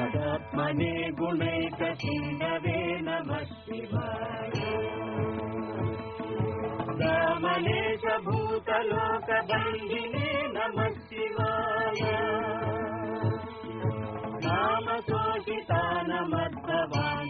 मने गुणैकीनवे शिवाय। वाने च भूतलोकबन्धिने नमः शिवाय। रामशो गिता नमस्तवा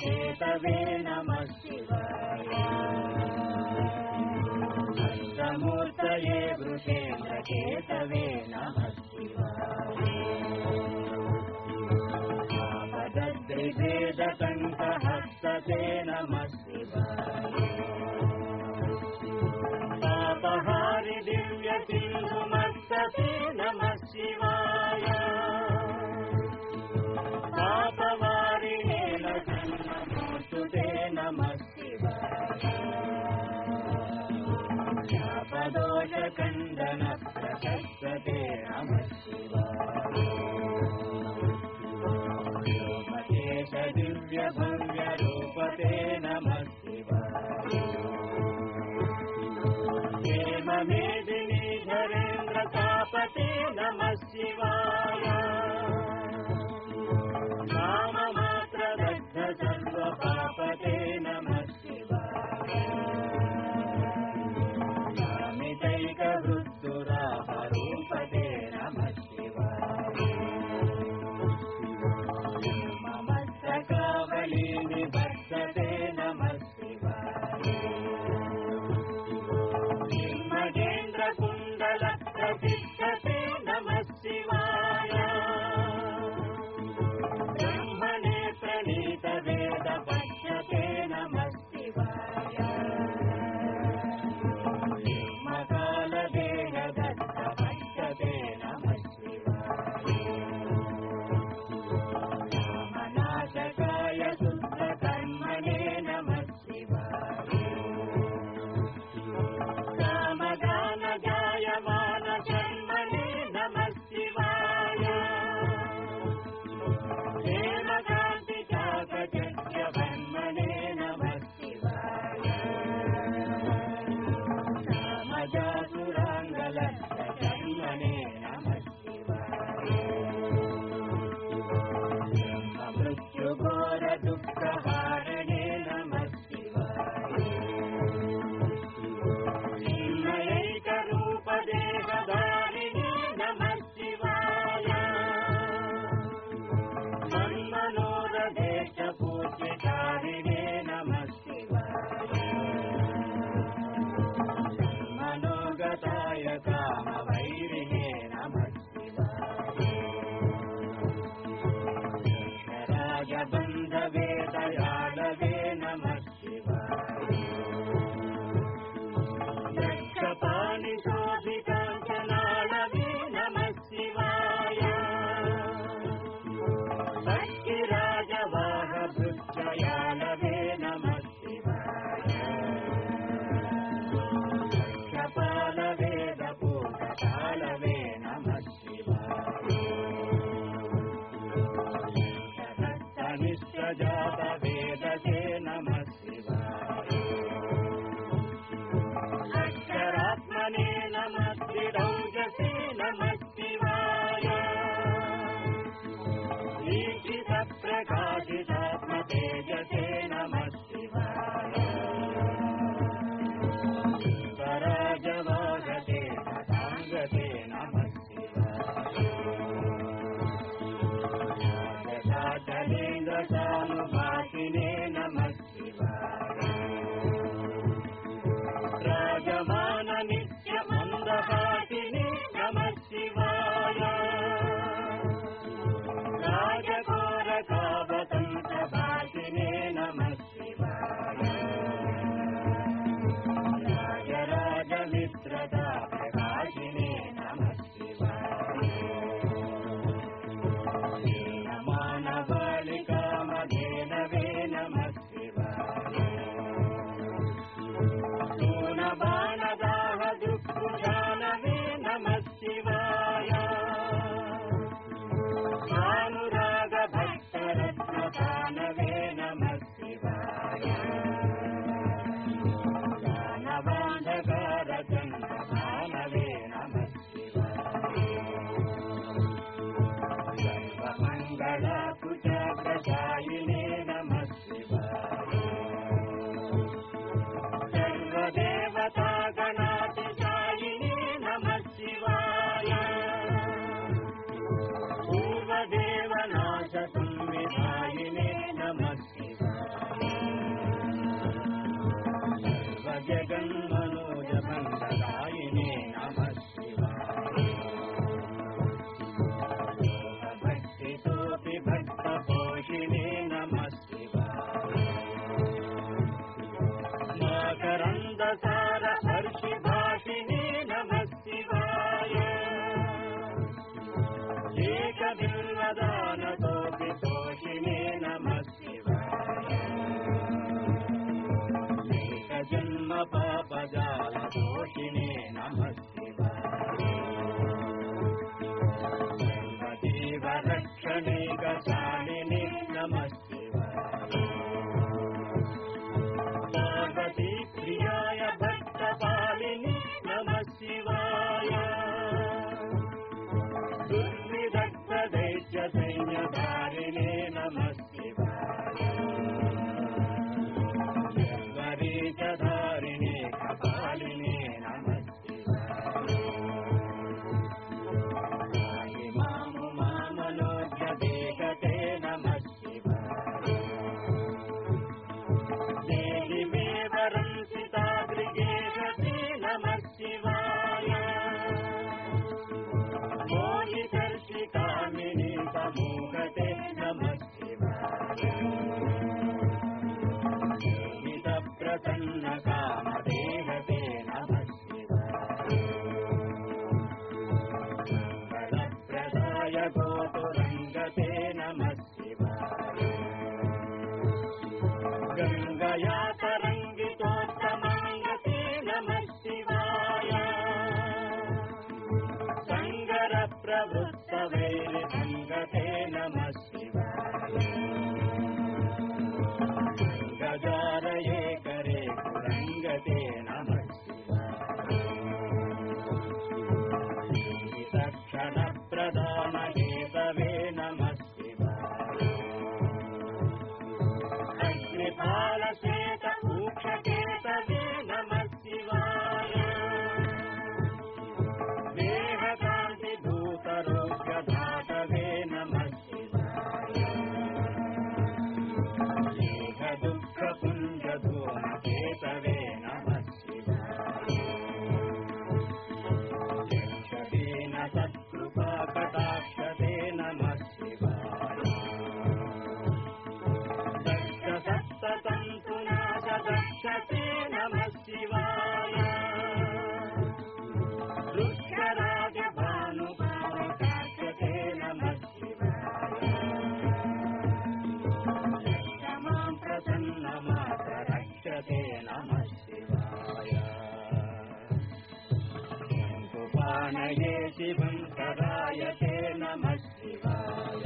కేతవే నమ శివాయ. అష్టమూర్తయే వృషేంద్ర కేతవే నమ శివాయ. ఆపదద్రిభేద दिव्यभव्यरूपते नमः शिवाय मेदिनी धरेन्द्रतापते नमः शिवाय Jabal Puja Praja वृत्तवैरिसङ्गते नमः शिवाय गजारये करे कुरङ्गते नमः शिवाय शङ्कुपाणये शिवं करायते नमः शिवाय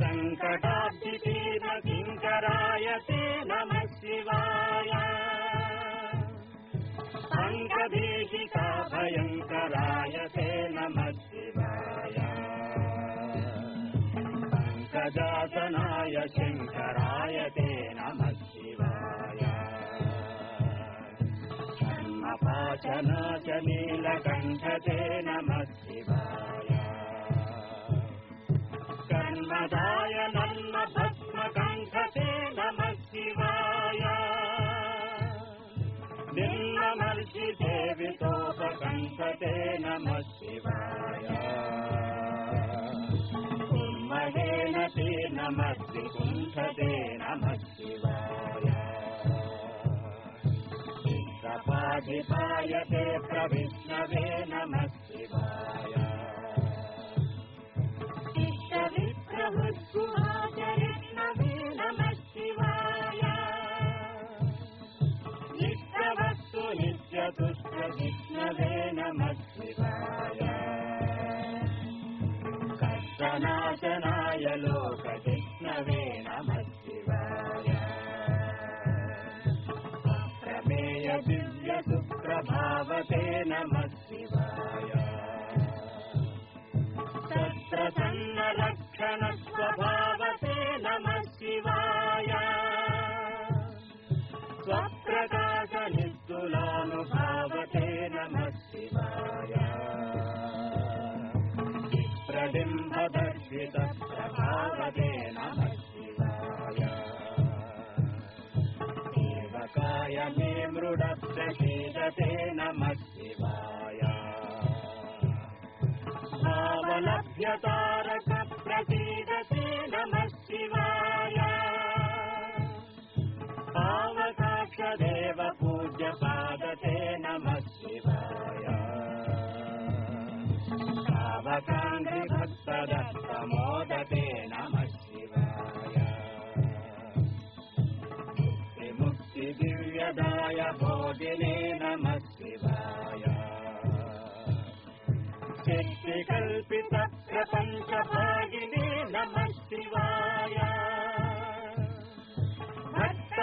सङ्कटाब्धितीरकिङ्करायते नमः शिवाय अङ्गदेशिका भयङ्करायते नमः शिवाय पङ्कजासनाय शङ्करायते कर्मपाचनाच नीलकण्ठते नमः शिवाय कर्मदाय नन्म भस्मकण्ठते नमः शिवाय निम्नमर्षि सेवितोपकण्ठते नमः शिवाय उन्महेन ते नमः त्रिकुण्ठते प्रविश्य पावते नमः मे मृडप्रसीदते नमः शिवाय भावलभ्यतारक प्रसीदते नमः शिवाय पावकाक्षदेव पूज्यपादते नमः शिवाय पावकाङ्घ्रिभक्तदत्तमोदते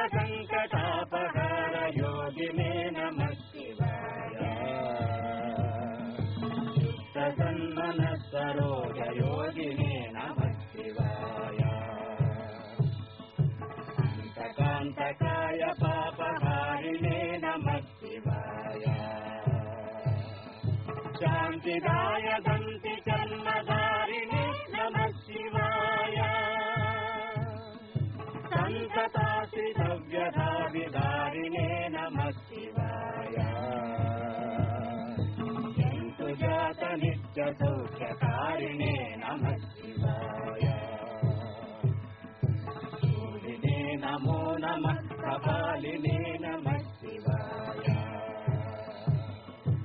भक्तसङ्कटापहार योगिने नमः शिवाय। युक्तसन्मनस्वरोगयोगिने